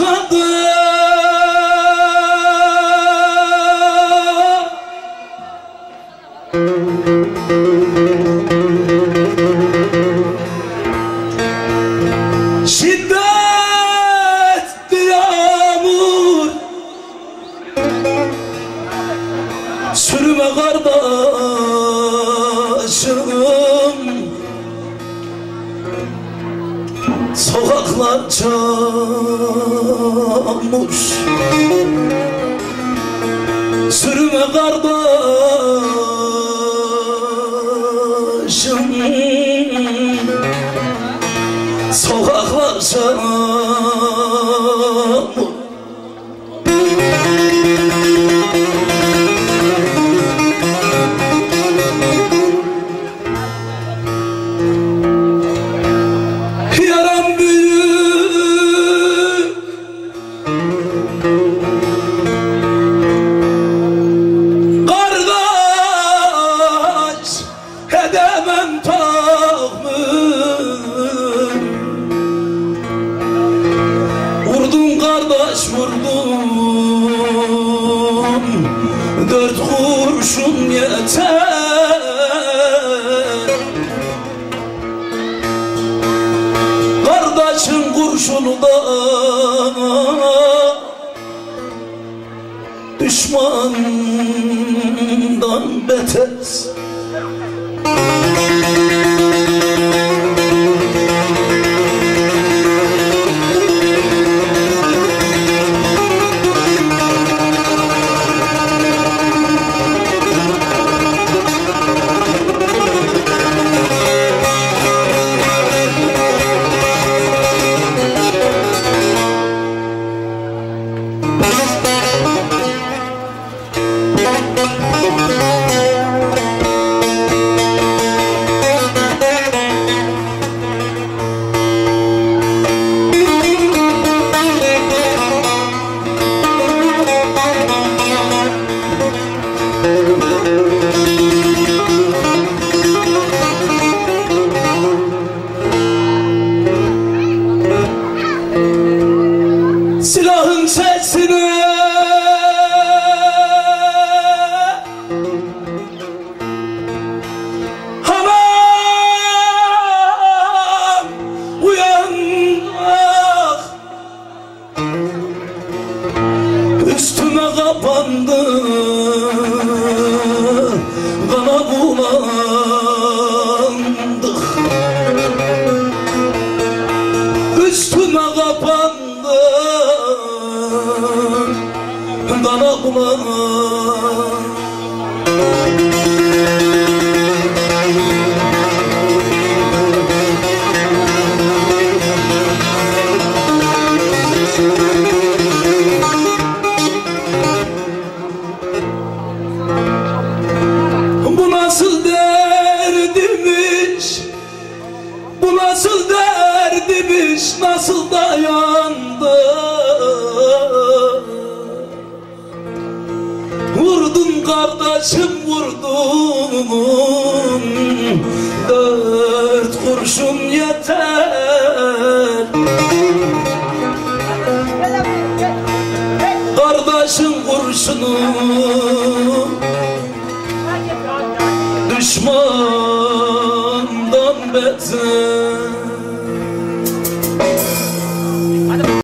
başladı Şiddetli yağmur. Sürme kardeşim. Sokaklar çok çamur Sürme kardeşim. Sokaklar çamur vurdum. Dört kurşun yeter. Kardeşin kurşunu da Düşmandan beter Üstüme kapandı. Kana bulandık Üstüme kapandı. Dana bulandık Nasıl dayandı? Vurdun kardeşim vurdun. Dört kurşun yeter. Kardeşin kurşunu. Düşmandan beter